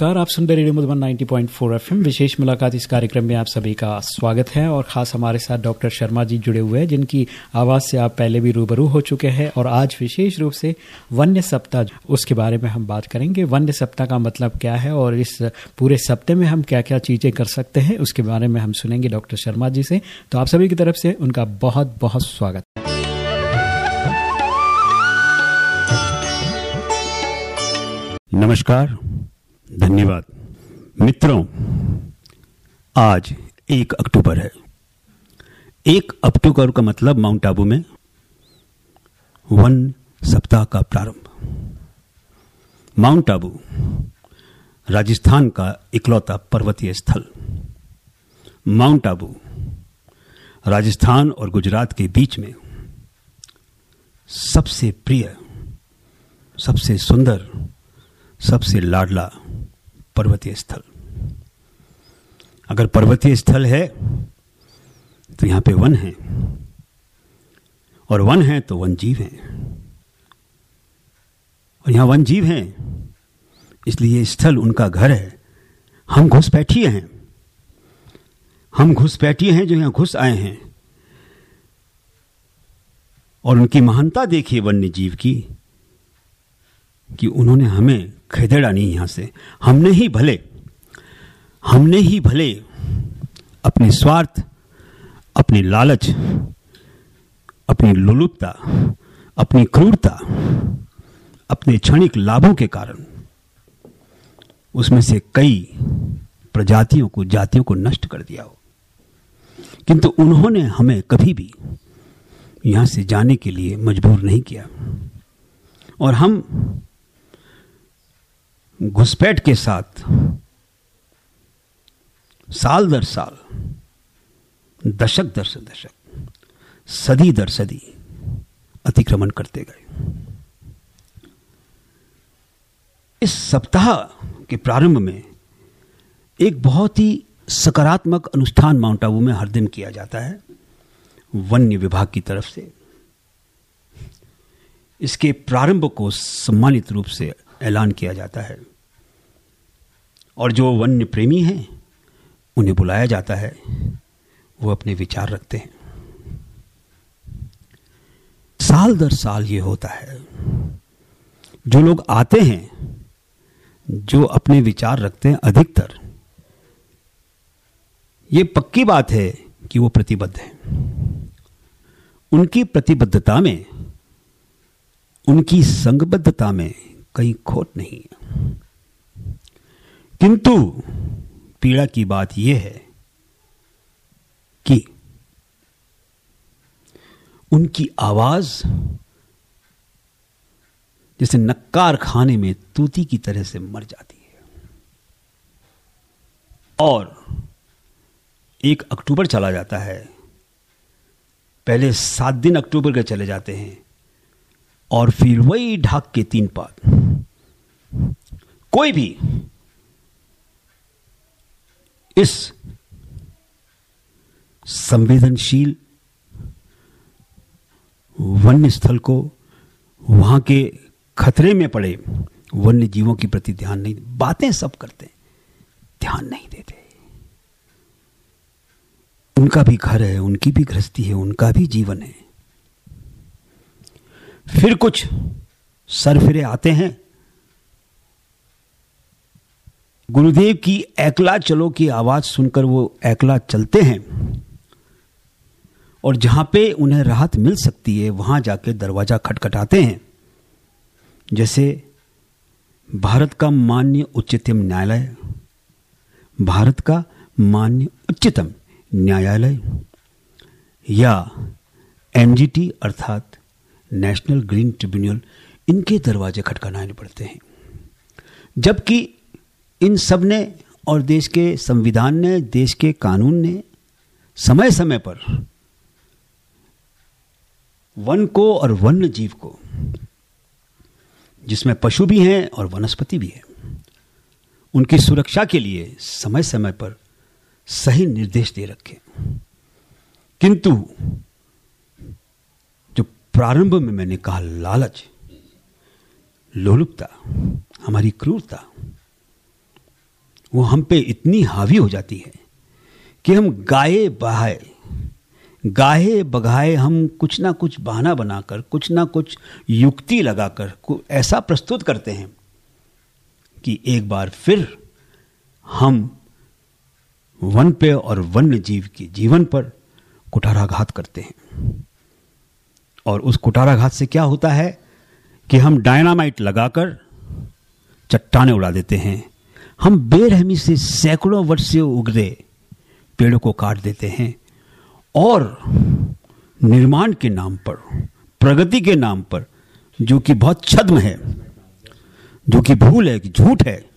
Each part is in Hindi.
नमस्कार, आप सुन रहे रेडियो मधुबन 90.4 एफएम। विशेष मुलाकात इस कार्यक्रम में आप सभी का स्वागत है और खास हमारे साथ डॉक्टर शर्मा जी जुड़े हुए हैं, जिनकी आवाज़ से आप पहले भी रूबरू हो चुके हैं और आज विशेष रूप से वन्य सप्ताह, उसके बारे में हम बात करेंगे। वन्य सप्ताह का मतलब क्या है और इस पूरे सप्ताह में हम क्या क्या चीज़ें कर सकते हैं, उसके बारे में हम सुनेंगे डॉक्टर शर्मा जी से। तो आप सभी की तरफ़ से उनका बहुत बहुत स्वागत। नमस्कार धन्यवाद। मित्रों, आज एक अक्टूबर है। एक अक्टूबर का मतलब माउंट आबू में वन सप्ताह का प्रारंभ। माउंट आबू राजस्थान का इकलौता पर्वतीय स्थल। माउंट आबू राजस्थान और गुजरात के बीच में सबसे प्रिय, सबसे सुंदर, सबसे लाडला पर्वतीय स्थल। अगर पर्वतीय स्थल है तो यहाँ पे वन है। और वन है तो वन जीव है। और यहाँ वन जीव हैं, इसलिए स्थल उनका घर है। हम घुसपैठिए हैं। हम घुसपैठिए हैं जो यहाँ घुस आए हैं। और उनकी महानता देखिए वन्य जीव की, कि उन्होंने हमें खदेड़ा नहीं यहाँ से। हमने ही भले, हमने ही भले अपने स्वार्थ, अपनी लालच, अपनी लुलुपता, अपनी क्रूरता, अपने क्षणिक लाभों के कारण उसमें से कई प्रजातियों को, जातियों को नष्ट कर दिया हो। किंतु उन्होंने हमें कभी भी यहाँ से जाने के लिए मजबूर नहीं किया। और हम घुसपैठ के साथ, साल दर साल, दशक दर दशक, सदी दर सदी अतिक्रमण करते गए। इस सप्ताह के प्रारंभ में एक बहुत ही सकारात्मक अनुष्ठान माउंट आबू में हर दिन किया जाता है, वन्य विभाग की तरफ़ से। इसके प्रारंभ को सम्मानित रूप से ऐलान किया जाता है। और जो वन्य प्रेमी हैं, उन्हें बुलाया जाता है। वो अपने विचार रखते हैं। साल दर साल ये होता है। जो लोग आते हैं, जो अपने विचार रखते हैं अधिकतर, ये पक्की बात है कि वो प्रतिबद्ध है। उनकी प्रतिबद्धता में, उनकी संगबद्धता में कहीं खोट नहीं है। किंतु पीड़ा की बात यह है कि उनकी आवाज़ जैसे नक्कार खाने में तूती की तरह से मर जाती है। और एक अक्टूबर चला जाता है। पहले सात दिन अक्टूबर के चले जाते हैं और फिर वही ढाक के तीन पात कोई भी इस संवेदनशील वन्य स्थल को वहाँ के खतरे में पड़े वन्य जीवों के प्रति ध्यान नहीं, बातें सब करते हैं, ध्यान नहीं देते। उनका भी घर है, उनकी भी गृहस्थी है, उनका भी जीवन है। फिर कुछ सरफिरे आते हैं गुरुदेव की एकला चलो की आवाज़ सुनकर वो एकला चलते हैं और जहाँ पे उन्हें राहत मिल सकती है, वहाँ जाके दरवाज़ा खटखटाते हैं। जैसे भारत का मान्य उच्चतम न्यायालय, भारत का मान्य उच्चतम न्यायालय या एनजीटी अर्थात नेशनल ग्रीन ट्रिब्यूनल, इनके दरवाजे खटखटाने पड़ते हैं। जबकि इन सबने और देश के संविधान ने, देश के कानून ने, समय समय पर वन को और वन्य जीव को, जिसमें पशु भी हैं और वनस्पति भी है, उनकी सुरक्षा के लिए समय समय पर सही निर्देश दे रखे। किंतु जो प्रारंभ में मैंने कहा, लालच, लोलुपता, हमारी क्रूरता वो हम पे इतनी हावी हो जाती है कि हम गाए बहाए, गाहे बगाए हम कुछ ना कुछ बहाना बनाकर, कुछ ना कुछ युक्ति लगाकर ऐसा प्रस्तुत करते हैं कि एक बार फिर हम वन पे और वन्य जीव के जीवन पर कुठाराघात करते हैं। और उस कुठाराघात से क्या होता है कि हम डायनामाइट लगाकर चट्टाने उड़ा देते हैं हम बेरहमी से सैकड़ों वर्ष से उगरे पेड़ों को काट देते हैं और निर्माण के नाम पर, प्रगति के नाम पर, जो कि बहुत छद्म है, जो कि भूल है, कि झूठ है,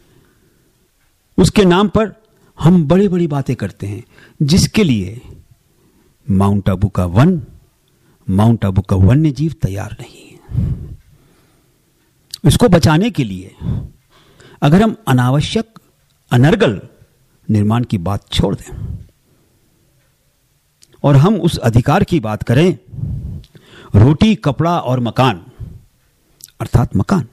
उसके नाम पर हम बड़ी बड़ी बातें करते हैं, जिसके लिए माउंट आबू का वन, माउंट आबू का वन्य जीव तैयार नहीं है। इसको बचाने के लिए अगर हम अनावश्यक अनर्गल निर्माण की बात छोड़ दें और हम उस अधिकार की बात करें, रोटी, कपड़ा और मकान, अर्थात मकान।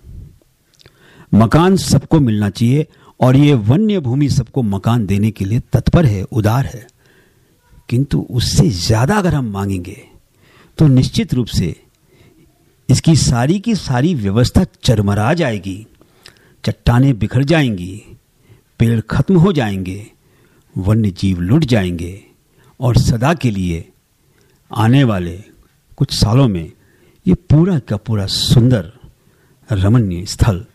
मकान सबको मिलना चाहिए और ये वन्य भूमि सबको मकान देने के लिए तत्पर है, उदार है। किंतु उससे ज़्यादा अगर हम मांगेंगे तो निश्चित रूप से इसकी सारी की सारी व्यवस्था चरमरा जाएगी। चट्टाने बिखर जाएँगी, पेड़ खत्म हो जाएँगे वन्य जीव लुट जाएँगे और सदा के लिए आने वाले कुछ सालों में ये पूरा का पूरा सुंदर रमणीय स्थल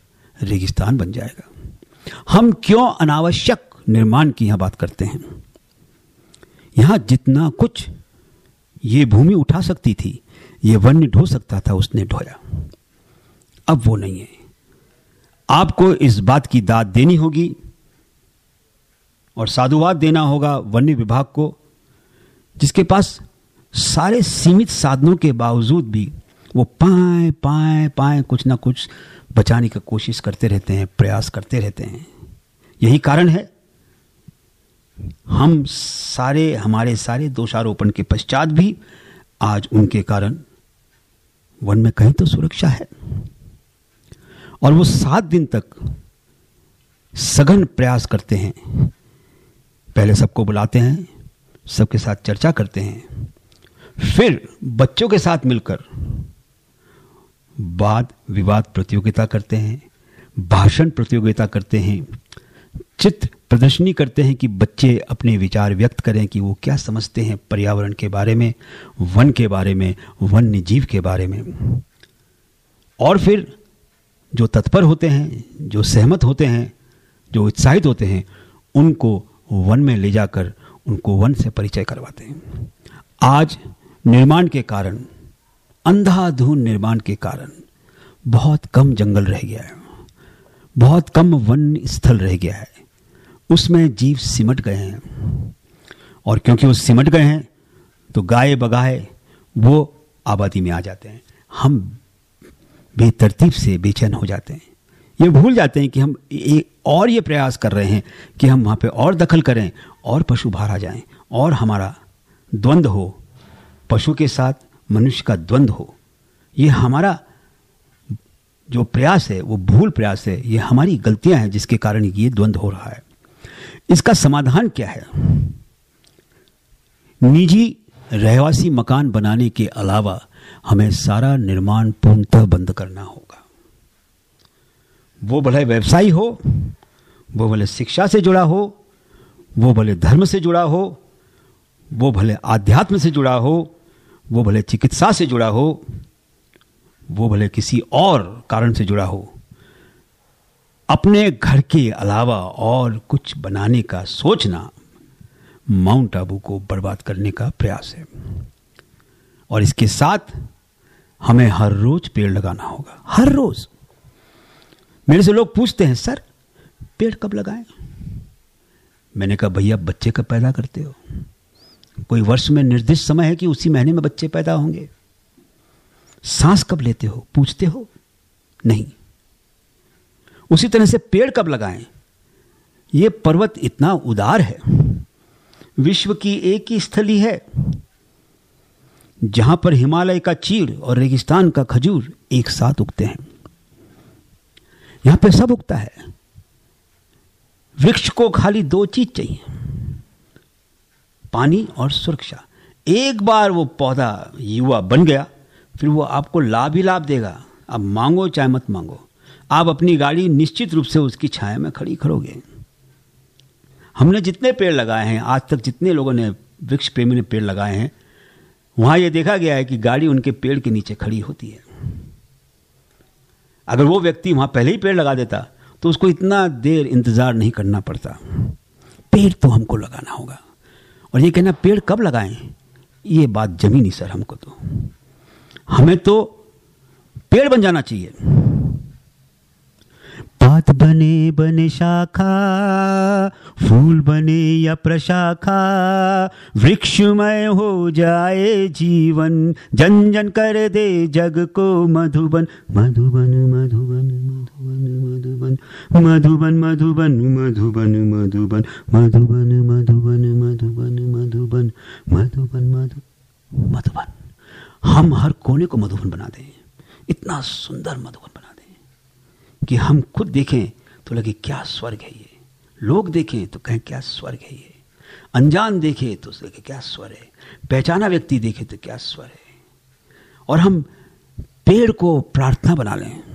रेगिस्तान बन जाएगा। हम क्यों अनावश्यक निर्माण की यहाँ बात करते हैं? यहाँ जितना कुछ ये भूमि उठा सकती थी, ये वन्य ढो सकता था, उसने ढोया। अब वो नहीं है। आपको इस बात की दाद देनी होगी और साधुवाद देना होगा वन्य विभाग को, जिसके पास सारे सीमित साधनों के बावजूद भी वो पाए पाए पाए कुछ ना कुछ बचाने की कोशिश करते रहते हैं, प्रयास करते रहते हैं। यही कारण है, हम सारे, हमारे सारे दोषारोपण के पश्चात भी आज उनके कारण वन में कहीं तो सुरक्षा है। और वो सात दिन तक सघन प्रयास करते हैं। पहले सबको बुलाते हैं, सबके साथ चर्चा करते हैं। फिर बच्चों के साथ मिलकर वाद, विवाद प्रतियोगिता करते हैं, भाषण प्रतियोगिता करते हैं चित्र प्रदर्शनी करते हैं कि बच्चे अपने विचार व्यक्त करें कि वो क्या समझते हैं पर्यावरण के बारे में, वन के बारे में, वन्य जीव के बारे में। और फिर जो तत्पर होते हैं, जो सहमत होते हैं, जो उत्साहित होते हैं, उनको वन में ले जाकर उनको वन से परिचय करवाते हैं। आज निर्माण के कारण, अंधाधुन निर्माण के कारण बहुत कम जंगल रह गया है। बहुत कम वन स्थल रह गया है। उसमें जीव सिमट गए हैं। और क्योंकि वो सिमट गए हैं तो गाय बगाए, वो आबादी में आ जाते हैं। हम बेतरतीब से बेचैन हो जाते हैं। ये भूल जाते हैं कि हम एक और ये प्रयास कर रहे हैं कि हम वहाँ पे और दखल करें और पशु बाहर आ जाएँ और हमारा द्वंद्व हो, पशु के साथ मनुष्य का द्वंद्व हो। ये हमारा जो प्रयास है, वो भूल प्रयास है, ये हमारी गलतियाँ हैं जिसके कारण ये द्वंद्व हो रहा है। इसका समाधान क्या है? निजी रहवासी मकान बनाने के अलावा हमें सारा निर्माण पूर्णतः बंद करना होगा। वो भले व्यवसायी हो, वो भले शिक्षा से जुड़ा हो, वो भले धर्म से जुड़ा हो, वो भले आध्यात्म से जुड़ा हो, वो भले चिकित्सा से जुड़ा हो, वो भले किसी और कारण से जुड़ा हो, अपने घर के अलावा और कुछ बनाने का सोचना माउंट आबू को बर्बाद करने का प्रयास है। और इसके साथ हमें हर रोज पेड़ लगाना होगा। हर रोज। मेरे से लोग पूछते हैं, सर, पेड़ कब लगाएँ? मैंने कहा, भैया, बच्चे कब पैदा करते हो? कोई वर्ष में निर्दिष्ट समय है कि उसी महीने में बच्चे पैदा होंगे? सांस कब लेते हो? पूछते हो? नहीं। उसी तरह से पेड़ कब लगाएँ? यह पर्वत इतना उदार है। विश्व की एक ही स्थली है। जहाँ पर हिमालय का चीड़ और रेगिस्तान का खजूर एक साथ उगते हैं। यहाँ पे सब उगता है। वृक्ष को खाली दो चीज़ चाहिए। पानी और सुरक्षा। एक बार वो पौधा युवा बन गया, फिर वो आपको लाभ ही लाभ देगा। अब मांगो चाहे मत मांगो। आप अपनी गाड़ी निश्चित रूप से उसकी छाया में खड़ी खड़ोगे हमने जितने पेड़ लगाए हैं, आज तक जितने लोगों ने वृक्ष प्रेमी ने पेड़ लगाए हैं वहाँ यह देखा गया है कि गाड़ी उनके पेड़ के नीचे खड़ी होती है। अगर वो व्यक्ति वहाँ पहले ही पेड़ लगा देता तो उसको इतना देर इंतज़ार नहीं करना पड़ता। पेड़ तो हमको लगाना होगा। और ये कहना, पेड़ कब लगाएँ? ये बात जमीनी, सर, हमको तो। हमें तो पेड़ बन जाना चाहिए। पात बने बने शाखा फूल बने या प्रशाखा वृक्षमय हो जाए जीवन जन जन कर दे जग को मधुबन मधुबन मधुबन मधुबन मधुबन मधुबन मधुबन मधुबन मधुबन मधुबन मधुबन मधुबन मधुबन मधुबन मधु मधुबन हम हर कोने को मधुबन बना दें इतना सुंदर मधुबन कि हम खुद देखें तो लगे, क्या स्वर्ग है ये? लोग देखें तो कहें, क्या स्वर्ग है ये? अनजान देखे तो लगे, क्या स्वर है? पहचाना व्यक्ति देखे तो क्या स्वर है? और हम पेड़ को प्रार्थना बना लें।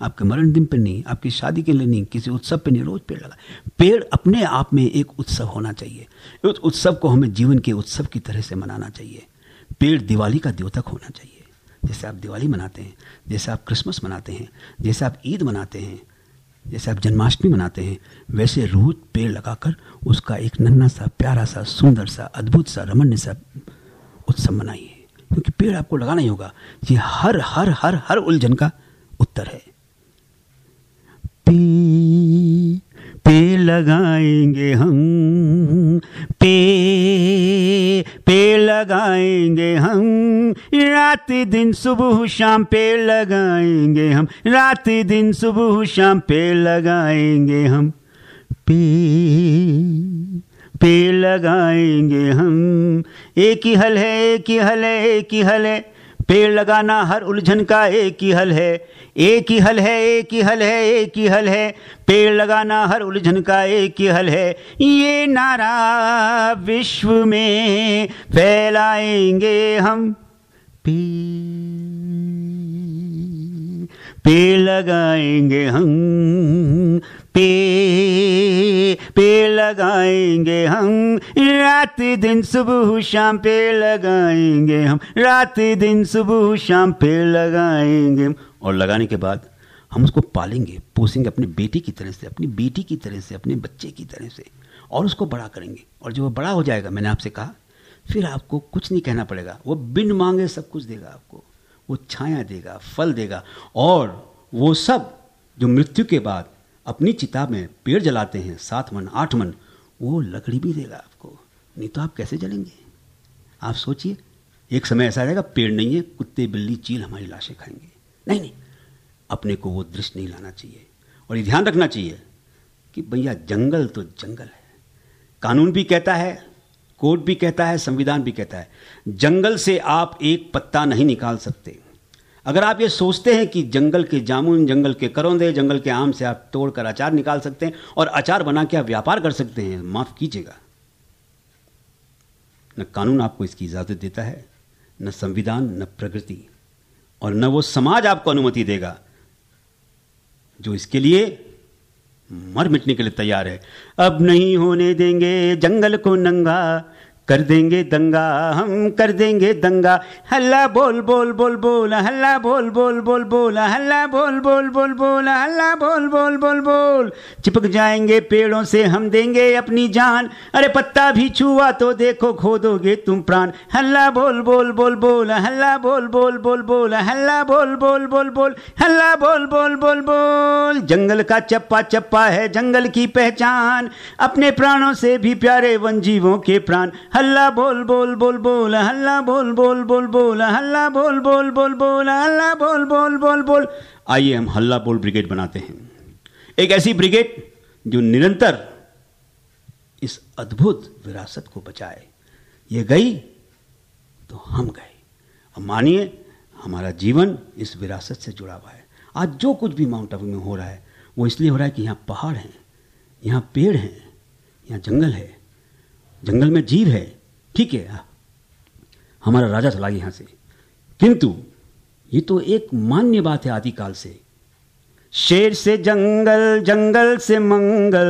आपके मरण दिन पर नहीं, आपकी शादी के लिए नहीं, किसी उत्सव पे नहीं, रोज पेड़ लगा। पेड़ अपने आप में एक उत्सव होना चाहिए। उस उत्सव को हमें जीवन के उत्सव की तरह से मनाना चाहिए। पेड़ दिवाली का द्योतक होना चाहिए। जैसे आप दिवाली मनाते हैं, जैसे आप क्रिसमस मनाते हैं, जैसे आप ईद मनाते हैं, जैसे आप जन्माष्टमी मनाते हैं, वैसे रोज पेड़ लगाकर उसका एक नन्ना सा, प्यारा सा, सुंदर सा, अद्भुत सा, रमण्य सा उत्सव मनाइए। क्योंकि पेड़ आपको लगाना ही होगा। ये हर हर हर हर उलझन का उत्तर है। पे पे लगाएँगे हम, पे पे लगाएँगे हम। रात दिन, सुबह, शाम पे लगाएँगे हम। रात दिन, सुबह, शाम पे लगाएँगे हम। पे पे लगाएँगे हम। एक ही हल है, एक ही हल है, एक ही हल है। पेड़ लगाना हर उलझन का एक ही हल है। एक ही हल है, एक ही हल है, एक ही हल है। पेड़ लगाना हर उलझन का एक ही हल है। ये नारा विश्व में फैलाएँगे हम। पे पेड़ लगाएँगे हम। पे पेड़ लगाएँगे हम। रात दिन सुबह शाम पेड़ लगाएँगे हम। रात दिन सुबह शाम पेड़ लगाएँगे और लगाने के बाद हम उसको पालेंगे, पोसेंगे अपनी बेटी की तरह से, अपनी बेटी की तरह से, अपने बच्चे की तरह से, और उसको बड़ा करेंगे। और जब वो बड़ा हो जाएगा, मैंने आपसे कहा, फिर आपको कुछ नहीं कहना पड़ेगा। वो बिन मांगे सब कुछ देगा आपको। वो छाया देगा, फल देगा, और वो सब जो मृत्यु के बाद अपनी चिता में पेड़ जलाते हैं, सात मन, आठ मन, वो लकड़ी भी देगा आपको। नहीं तो आप कैसे जलेंगे? आप सोचिए, एक समय ऐसा रहेगा, पेड़ नहीं है, कुत्ते, बिल्ली, चील हमारी लाशें खाएँगे। नहीं नहीं, अपने को वो दृश्य नहीं लाना चाहिए। और ये ध्यान रखना चाहिए कि भैया जंगल तो जंगल है। कानून भी कहता है, कोर्ट भी कहता है, संविधान भी कहता है, जंगल से आप एक पत्ता नहीं निकाल सकते। अगर आप ये सोचते हैं कि जंगल के जामुन, जंगल के करौंदे, जंगल के आम से आप तोड़कर अचार निकाल सकते हैं और अचार बना के आप व्यापार कर सकते हैं, माफ़ कीजिएगा। न कानून आपको इसकी इजाज़त देता है, न संविधान, न प्रकृति और न वो समाज आपको अनुमति देगा, जो इसके लिए मर मिटने के लिए तैयार है। अब नहीं होने देंगे जंगल को नंगा कर देंगे दंगा हम कर देंगे दंगा हल्ला बोल बोल बोल बोल हल्ला बोल बोल बोल बोल हल्ला बोल बोल बोल बोल हल्ला बोल बोल बोल बोल चिपक जाएँगे पेड़ों से हम देंगे अपनी जान अरे पत्ता भी छुआ तो देखो खो दोगे तुम प्राण हल्ला बोल बोल बोल बोल हल्ला बोल बोल बोल बोल हल्ला बोल बोल बोल बोल हल्ला बोल बोल बोल बोल जंगल का चप्पा चप्पा है जंगल की पहचान अपने प्राणों से भी प्यारे वन जीवों के प्राण हल्ला बोल बोल बोल बोल, हल्ला बोल बोल बोल बोल, हल्ला बोल बोल बोल बोल, हल्ला बोल बोल बोल बोल। आइए हम हल्ला बोल ब्रिगेड बनाते हैं। एक ऐसी ब्रिगेड जो निरंतर इस अद्भुत विरासत को बचाए। ये गई तो हम गए। अब मानिए, हमारा जीवन इस विरासत से जुड़ा हुआ है। आज जो कुछ भी माउंट आबू में हो रहा है, वो इसलिए हो रहा है कि यहाँ पहाड़ हैं, यहाँ पेड़ हैं, यहाँ जंगल है। जंगल में जीव है। ठीक है। हमारा राजा चला गया यहाँ से। किंतु ये तो एक मान्य बात है आदिकाल से। शेर से जंगल जंगल से मंगल,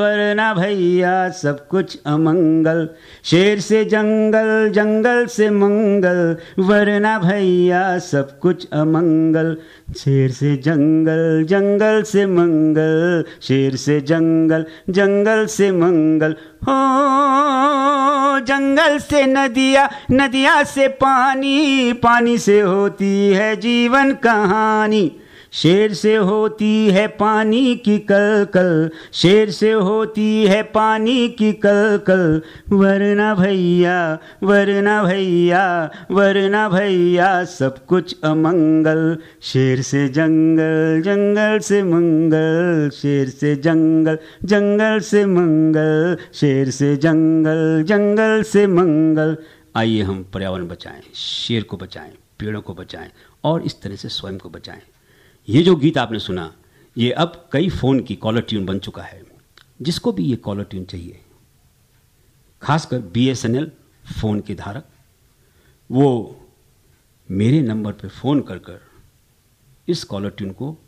वरना भैया सब कुछ अमंगल। शेर से जंगल जंगल से मंगल, वरना भैया सब कुछ अमंगल। शेर से जंगल जंगल से मंगल, शेर से जंगल जंगल से मंगल। हो, जंगल से नदिया नदिया से पानी पानी से होती है जीवन कहानी। शेर से होती है पानी की कल कल शेर से होती है पानी की कल कल वरना भैया वरना भैया वरना भैया, सब कुछ अमंगल। शेर से जंगल जंगल से मंगल। शेर से जंगल जंगल से मंगल। शेर से जंगल जंगल से मंगल। आइए हम पर्यावरण बचाएँ, शेर को बचाएँ, पेड़ों को बचाएँ और इस तरह से स्वयं को बचाएँ। ये जो गीत आपने सुना, ये अब कई फ़ोन की कॉलर ट्यून बन चुका है। जिसको भी ये कॉलर ट्यून चाहिए। खासकर बीएसएनएल फ़ोन के धारक, वो मेरे नंबर पे फ़ोन कर कर इस कॉलर ट्यून को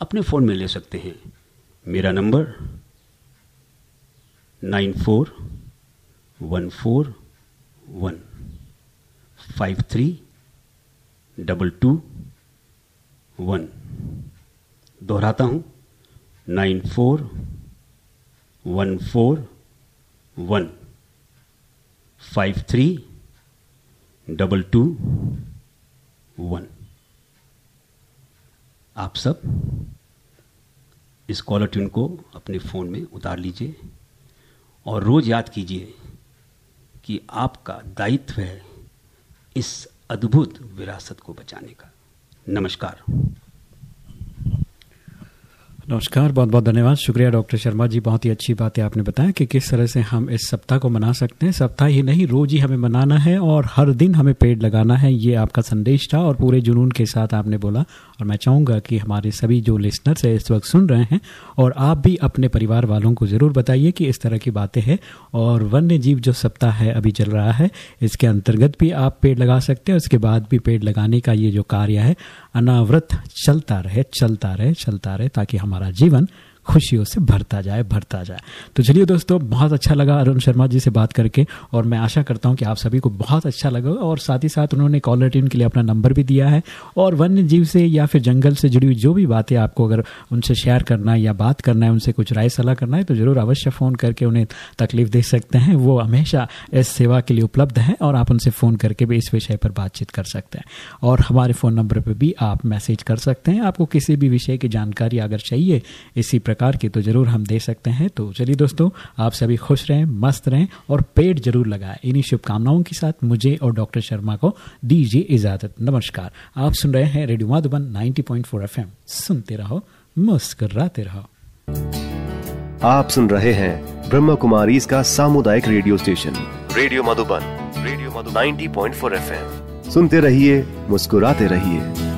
अपने फ़ोन में ले सकते हैं। मेरा number nine four one four one five three double two one. दोहराता हूँ। Nine four, one four, one. Five three, double two, one. आप सब इस कॉलर ट्यून को अपने फ़ोन में उतार लीजिए और रोज़ याद कीजिए कि आपका दायित्व है इस अद्भुत विरासत को बचाने का। नमस्कार। नमस्कार, बहुत बहुत धन्यवाद। शुक्रिया, डॉक्टर शर्मा जी, बहुत ही अच्छी बात आपने बताया कि किस तरह से हम इस सप्ताह को मना सकते हैं। सप्ताह ही नहीं, रोज ही हमें मनाना है और हर दिन हमें पेड़ लगाना है, ये आपका संदेश था और पूरे जुनून के साथ आपने बोला। और मैं चाहूँगा कि हमारे सभी जो लिसनर्स है, इस वक्त सुन रहे हैं और आप भी अपने परिवार वालों को ज़रूर बताइए कि इस तरह की बातें हैं और वन्य जीव जो सप्ताह है, अभी चल रहा है, इसके अंतर्गत भी आप पेड़ लगा सकते हैं, उसके बाद भी पेड़ लगाने का ये जो कार्य है अनावृत चलता रहे चलता रहे चलता रहे ताकि हमारा जीवन खुशियों से भरता जाए भरता जाए। तो चलिए दोस्तों, बहुत अच्छा लगा अरुण शर्मा जी से बात करके, और मैं आशा करता हूँ कि आप सभी को बहुत अच्छा लगा और साथ ही साथ उन्होंने कॉलर ट्यून के लिए अपना नंबर भी दिया है, और वन्य जीव से या फिर जंगल से जुड़ी हुई जो भी बातें आपको अगर उनसे शेयर करना है या बात करना है, उनसे कुछ राय सलाह करना है तो ज़रूर अवश्य फ़ोन करके उन्हें तकलीफ़ दे सकते हैं। वो हमेशा इस सेवा के लिए उपलब्ध है, और आप उनसे फ़ोन करके भी इस विषय पर बातचीत कर सकते हैं। और हमारे फ़ोन नंबर पर भी आप मैसेज कर सकते हैं। आपको किसी भी विषय की जानकारी अगर चाहिए, इसी प्रकार की तो ज़रूर हम दे सकते हैं। तो चलिए दोस्तों, आप सभी खुश रहें, मस्त रहें और पेड़ ज़रूर लगाएँ। इन्हीं शुभकामनाओं के साथ मुझे और डॉक्टर शर्मा को दीजिए इजाज़त। नमस्कार। आप सुन रहे हैं रेडियो माधुबन 90.4 एफएम। सुनते रहो, मुस्कराते रहो। आप सुन रहे हैं ब्रह्म कुमारी सामुदायिक radio station, radio Madhuban, radio Madhu 90.4 FM. सुनते रहिए, मुस्कुराते रहिए।